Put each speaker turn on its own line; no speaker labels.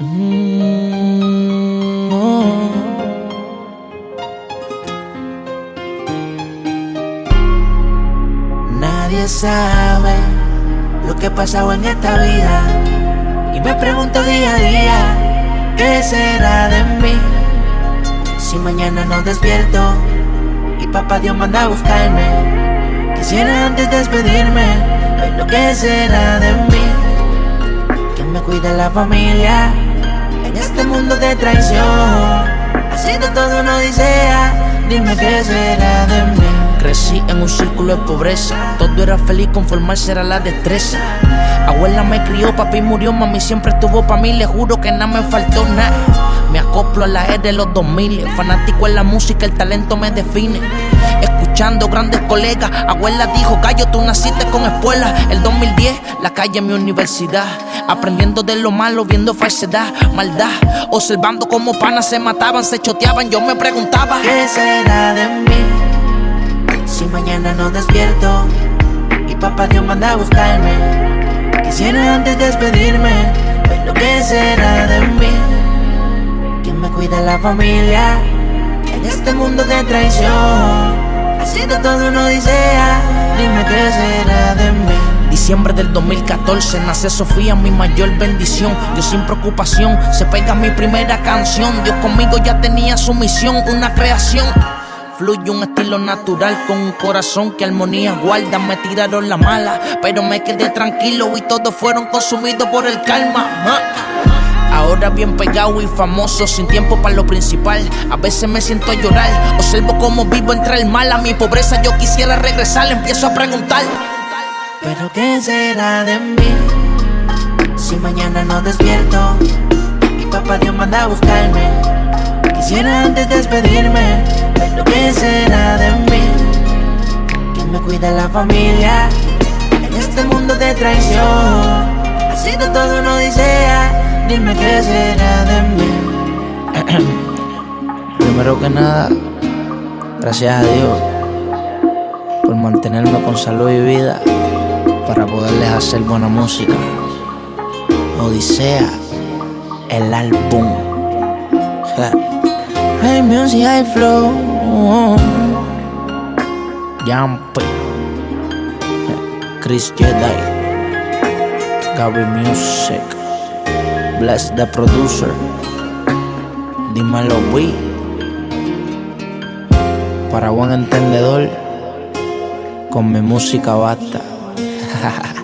Mm, oh. Nadie sabe lo que ha pasado en esta vida. Y me pregunto día a día, ¿qué será de mí? Si mañana no despierto y papá Dios manda a buscarme. Quisiera antes despedirme, ver lo que será de mí. Cuide la familia en este mundo de traición. Haciendo todo una odisea, dime qué será de mí.
Crecí en un círculo de pobreza, todo era feliz, conformarse era la destreza. Abuela me crió, papi murió, mami siempre estuvo pa' mí, le juro que nada me faltó nada. Me acoplo a la era de los 2000, fanático en la música, el talento me define. Escuchando grandes colegas, abuela dijo, Gallo, tú naciste con espuela. El 2010, la calle mi universidad. Aprendiendo de lo malo, viendo falsedad, maldad. Observando cómo panas se mataban, se choteaban. Yo me preguntaba,
¿qué será de mí? Si mañana no despierto y papá Dios manda a buscarme. Quisiera antes despedirme, ver lo que será de mí. ¿Quién me cuida la familia en este mundo de traición? Sido todo una odisea, dime qué será de mí.
Diciembre del 2014 nace Sofía, mi mayor bendición. Yo sin preocupación, se pega mi primera canción. Dios conmigo ya tenía su misión, una creación. Fluye un estilo natural con un corazón que armonía guarda. Me tiraron la mala, pero me quedé tranquilo y todos fueron consumidos por el calma. Ahora bien pegado y famoso, sin tiempo para lo principal. A veces me siento a llorar, observo cómo vivo entre el mal. A mi pobreza yo quisiera regresar, empiezo a preguntar.
Pero ¿qué será de mí? Si mañana no despierto y papá Dios manda a buscarme. Quisiera antes despedirme, pero ¿qué será de mí? ¿Quién me cuida la familia en este mundo de traición? Ha sido todo una odisea, dime qué será de mí.
Primero que nada, gracias a Dios por mantenerme con salud y vida para poderles hacer buena música. Odisea, el álbum.
High music, high flow.
Yampe, Chris Jedi, Gaby Music, Bless the Producer, Dímelo We. Para buen entendedor, con mi música basta.